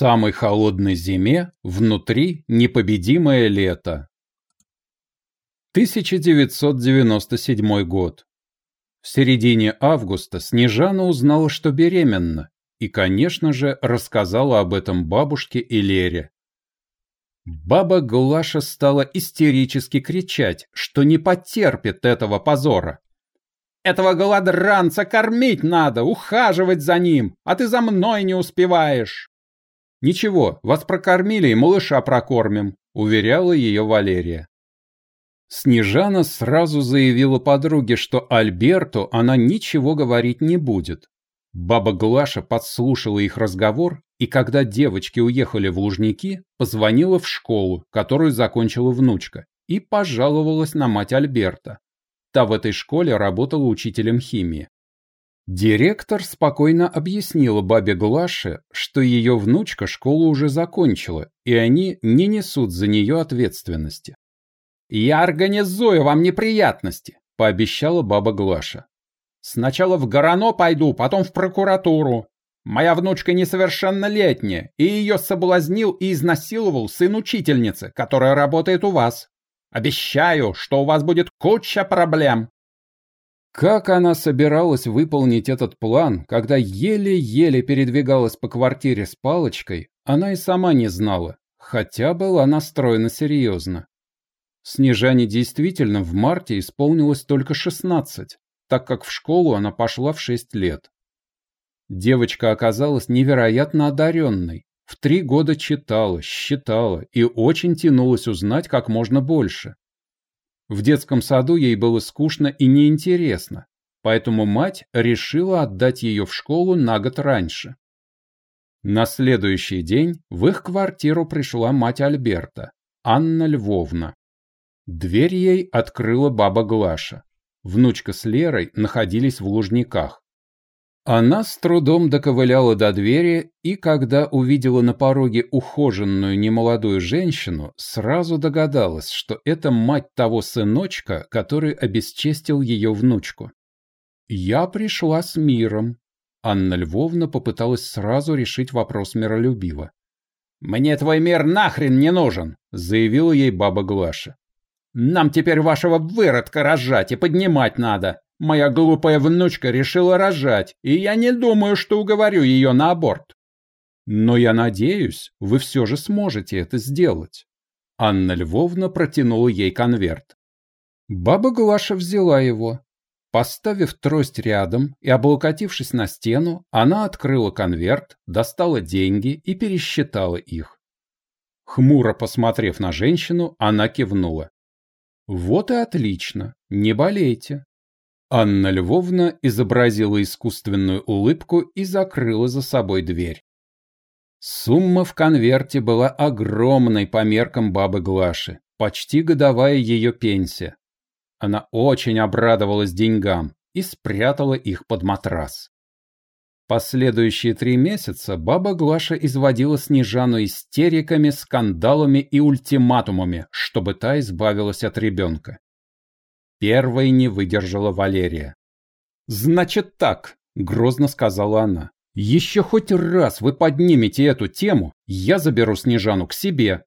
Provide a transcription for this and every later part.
самой холодной зиме внутри непобедимое лето. 1997 год. В середине августа Снежана узнала, что беременна, и, конечно же, рассказала об этом бабушке и Лере. Баба Глаша стала истерически кричать, что не потерпит этого позора. «Этого голодранца кормить надо, ухаживать за ним, а ты за мной не успеваешь!» «Ничего, вас прокормили и малыша прокормим», — уверяла ее Валерия. Снежана сразу заявила подруге, что Альберту она ничего говорить не будет. Баба Глаша подслушала их разговор, и когда девочки уехали в Лужники, позвонила в школу, которую закончила внучка, и пожаловалась на мать Альберта. Та в этой школе работала учителем химии. Директор спокойно объяснила бабе Глаше, что ее внучка школу уже закончила, и они не несут за нее ответственности. «Я организую вам неприятности», – пообещала баба Глаша. «Сначала в Горано пойду, потом в прокуратуру. Моя внучка несовершеннолетняя, и ее соблазнил и изнасиловал сын учительницы, которая работает у вас. Обещаю, что у вас будет куча проблем». Как она собиралась выполнить этот план, когда еле-еле передвигалась по квартире с палочкой, она и сама не знала, хотя была настроена серьезно. Снежане действительно в марте исполнилось только 16, так как в школу она пошла в 6 лет. Девочка оказалась невероятно одаренной. В три года читала, считала и очень тянулась узнать как можно больше. В детском саду ей было скучно и неинтересно, поэтому мать решила отдать ее в школу на год раньше. На следующий день в их квартиру пришла мать Альберта, Анна Львовна. Дверь ей открыла баба Глаша. Внучка с Лерой находились в Лужниках. Она с трудом доковыляла до двери и, когда увидела на пороге ухоженную немолодую женщину, сразу догадалась, что это мать того сыночка, который обесчестил ее внучку. «Я пришла с миром». Анна Львовна попыталась сразу решить вопрос миролюбиво. «Мне твой мир нахрен не нужен», — заявила ей баба Глаша. «Нам теперь вашего выродка рожать и поднимать надо. Моя глупая внучка решила рожать, и я не думаю, что уговорю ее на аборт. Но я надеюсь, вы все же сможете это сделать. Анна Львовна протянула ей конверт. Баба Глаша взяла его. Поставив трость рядом и облокотившись на стену, она открыла конверт, достала деньги и пересчитала их. Хмуро посмотрев на женщину, она кивнула. «Вот и отлично, не болейте. Анна Львовна изобразила искусственную улыбку и закрыла за собой дверь. Сумма в конверте была огромной по меркам бабы Глаши, почти годовая ее пенсия. Она очень обрадовалась деньгам и спрятала их под матрас. Последующие три месяца баба Глаша изводила Снежану истериками, скандалами и ультиматумами, чтобы та избавилась от ребенка. Первой не выдержала Валерия. «Значит так», — грозно сказала она. «Еще хоть раз вы поднимете эту тему, я заберу Снежану к себе.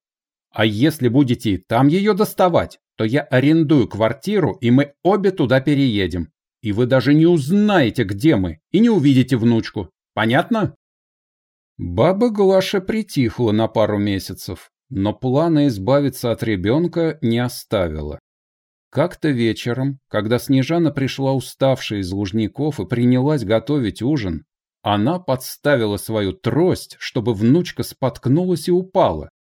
А если будете и там ее доставать, то я арендую квартиру, и мы обе туда переедем. И вы даже не узнаете, где мы, и не увидите внучку. Понятно?» Баба Глаша притихла на пару месяцев, но плана избавиться от ребенка не оставила. Как-то вечером, когда Снежана пришла уставшая из Лужников и принялась готовить ужин, она подставила свою трость, чтобы внучка споткнулась и упала.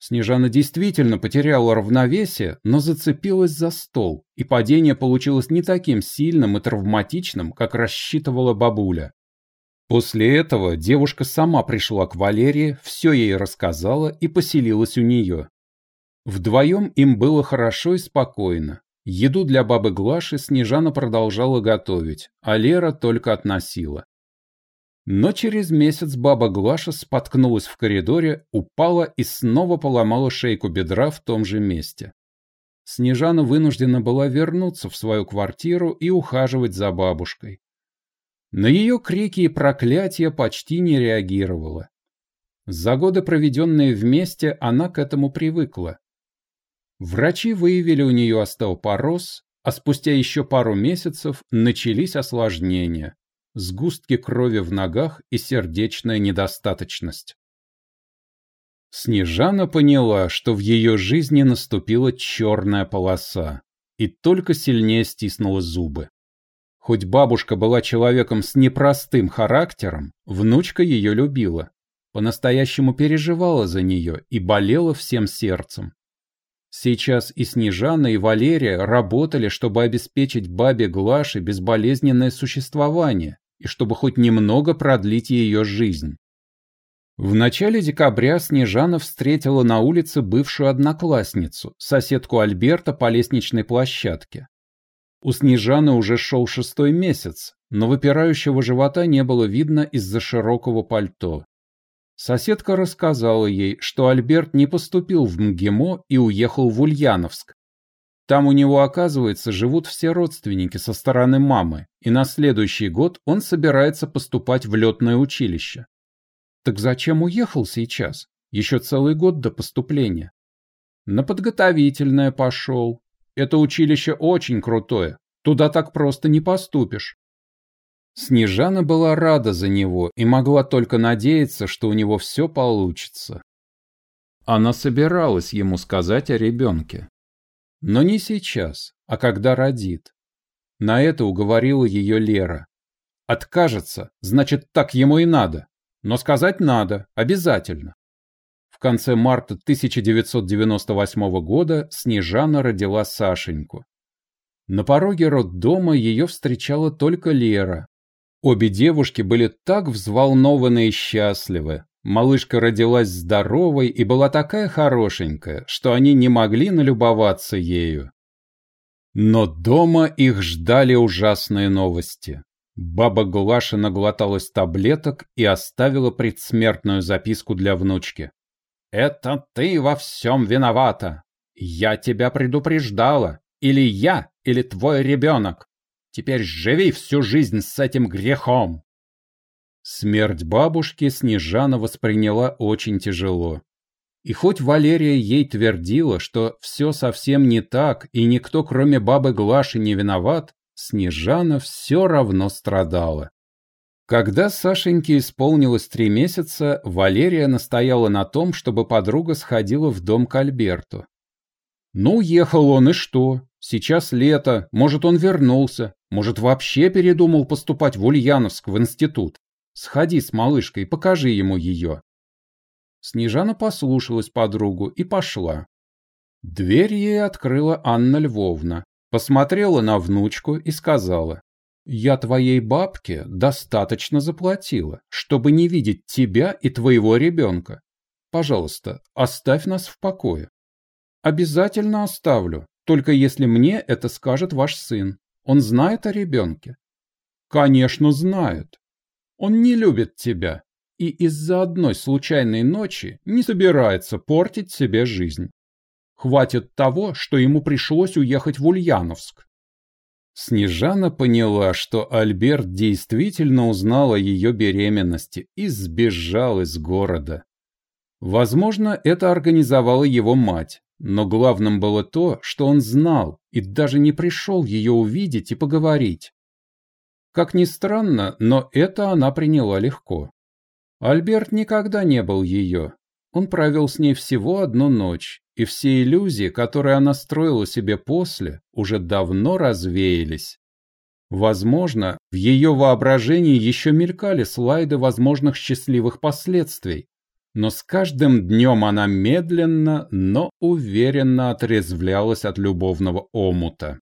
Снежана действительно потеряла равновесие, но зацепилась за стол, и падение получилось не таким сильным и травматичным, как рассчитывала бабуля. После этого девушка сама пришла к Валерии, все ей рассказала и поселилась у нее. Вдвоем им было хорошо и спокойно. Еду для бабы Глаши Снежана продолжала готовить, а Лера только относила. Но через месяц баба Глаша споткнулась в коридоре, упала и снова поломала шейку бедра в том же месте. Снежана вынуждена была вернуться в свою квартиру и ухаживать за бабушкой. На ее крики и проклятия почти не реагировала. За годы, проведенные вместе, она к этому привыкла. Врачи выявили у нее остеопороз, а спустя еще пару месяцев начались осложнения, сгустки крови в ногах и сердечная недостаточность. Снежана поняла, что в ее жизни наступила черная полоса, и только сильнее стиснула зубы. Хоть бабушка была человеком с непростым характером, внучка ее любила, по-настоящему переживала за нее и болела всем сердцем. Сейчас и Снежана, и Валерия работали, чтобы обеспечить бабе Глаше безболезненное существование и чтобы хоть немного продлить ее жизнь. В начале декабря Снежана встретила на улице бывшую одноклассницу, соседку Альберта по лестничной площадке. У Снежаны уже шел шестой месяц, но выпирающего живота не было видно из-за широкого пальто. Соседка рассказала ей, что Альберт не поступил в МГИМО и уехал в Ульяновск. Там у него, оказывается, живут все родственники со стороны мамы, и на следующий год он собирается поступать в летное училище. Так зачем уехал сейчас? Еще целый год до поступления. На подготовительное пошел. Это училище очень крутое. Туда так просто не поступишь. Снежана была рада за него и могла только надеяться, что у него все получится. Она собиралась ему сказать о ребенке. Но не сейчас, а когда родит. На это уговорила ее Лера. Откажется, значит, так ему и надо. Но сказать надо, обязательно. В конце марта 1998 года Снежана родила Сашеньку. На пороге роддома ее встречала только Лера. Обе девушки были так взволнованы и счастливы. Малышка родилась здоровой и была такая хорошенькая, что они не могли налюбоваться ею. Но дома их ждали ужасные новости. Баба Глаша наглоталась таблеток и оставила предсмертную записку для внучки. «Это ты во всем виновата! Я тебя предупреждала! Или я, или твой ребенок! Теперь живи всю жизнь с этим грехом!» Смерть бабушки Снежана восприняла очень тяжело. И хоть Валерия ей твердила, что все совсем не так, и никто, кроме бабы Глаши, не виноват, Снежана все равно страдала. Когда Сашеньке исполнилось три месяца, Валерия настояла на том, чтобы подруга сходила в дом к Альберту. «Ну, уехал он, и что? Сейчас лето, может, он вернулся, может, вообще передумал поступать в Ульяновск, в институт. Сходи с малышкой, покажи ему ее». Снежана послушалась подругу и пошла. Дверь ей открыла Анна Львовна посмотрела на внучку и сказала, «Я твоей бабке достаточно заплатила, чтобы не видеть тебя и твоего ребенка. Пожалуйста, оставь нас в покое». «Обязательно оставлю, только если мне это скажет ваш сын. Он знает о ребенке?» «Конечно, знает. Он не любит тебя и из-за одной случайной ночи не собирается портить себе жизнь. Хватит того, что ему пришлось уехать в Ульяновск. Снежана поняла, что Альберт действительно узнал о ее беременности и сбежал из города. Возможно, это организовала его мать, но главным было то, что он знал и даже не пришел ее увидеть и поговорить. Как ни странно, но это она приняла легко. Альберт никогда не был ее. Он провел с ней всего одну ночь, и все иллюзии, которые она строила себе после, уже давно развеялись. Возможно, в ее воображении еще мелькали слайды возможных счастливых последствий, но с каждым днем она медленно, но уверенно отрезвлялась от любовного омута.